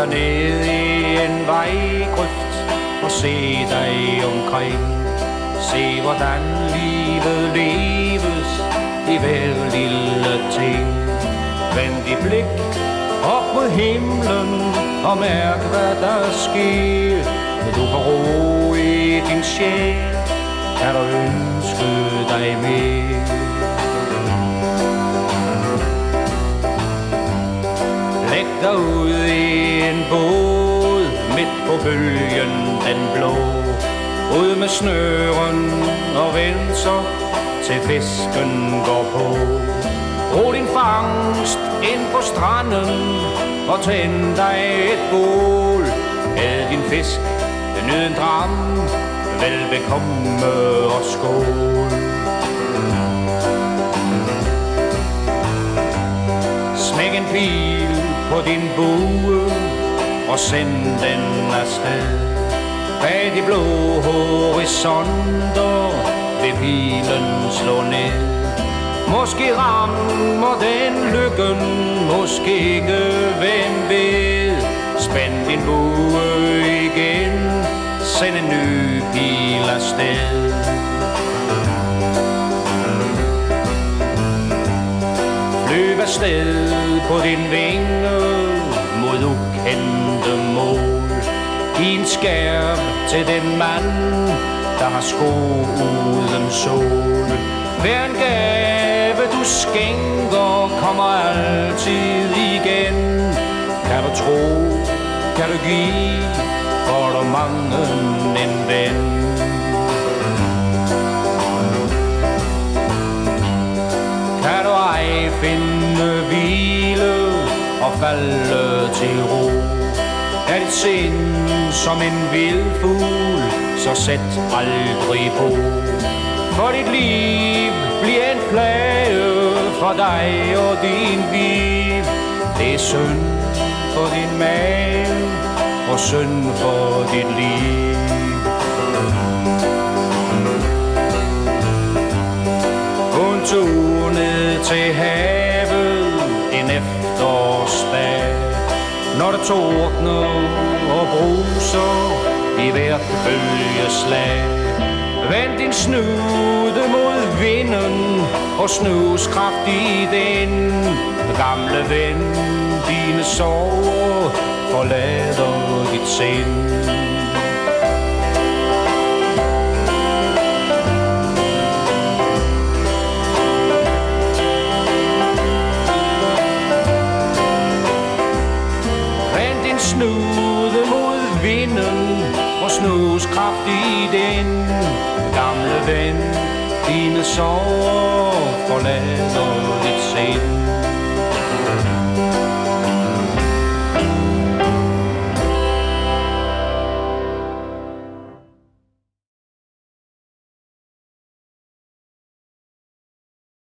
dig ned i en vejgrøft og se dig omkring. Se hvordan livet leves i hver lille ting. Vend dit blik op mod himlen og mærk hvad der sker. Du kan ro i din sjæl, kan du ønske dig mere. Læg dig ud i en båd midt på bølgen den blå. Ud med snøren og vend så til fisken går på. Brug din fangst ind på stranden og tænd dig et bål. Æd din fisk, nyd en dram, velbekomme og skål. Smæk en pil på din bue og send den afsted. Bag de blå horisonter vil pilen slå ned. Måske rammer den lykken, måske ikke, hvem ved. Spænd din bue igen, send en ny pil afsted. Løb afsted på din vinge mod ukendte mål. Giv en skærm til den mand, der har sko uden sol. Hver en gave du skænker kommer altid igen. Kan du tro, kan du give, får du mange en ven. Kan du ej finde falde til ro Er dit sind som en vild fugl, så sæt aldrig på. For dit liv bliver en plage for dig og din bil. Det er synd for din mave og synd for dit liv. Hun tog ned til havet Når det tordner og bruser i hvert bølgeslag Vend din snude mod vinden og snus kraftigt den. Gamle ven, dine sorger forlader dit sind. snude mod vinden Og snus kraftigt den gamle ven Dine sorg forlader dit sind.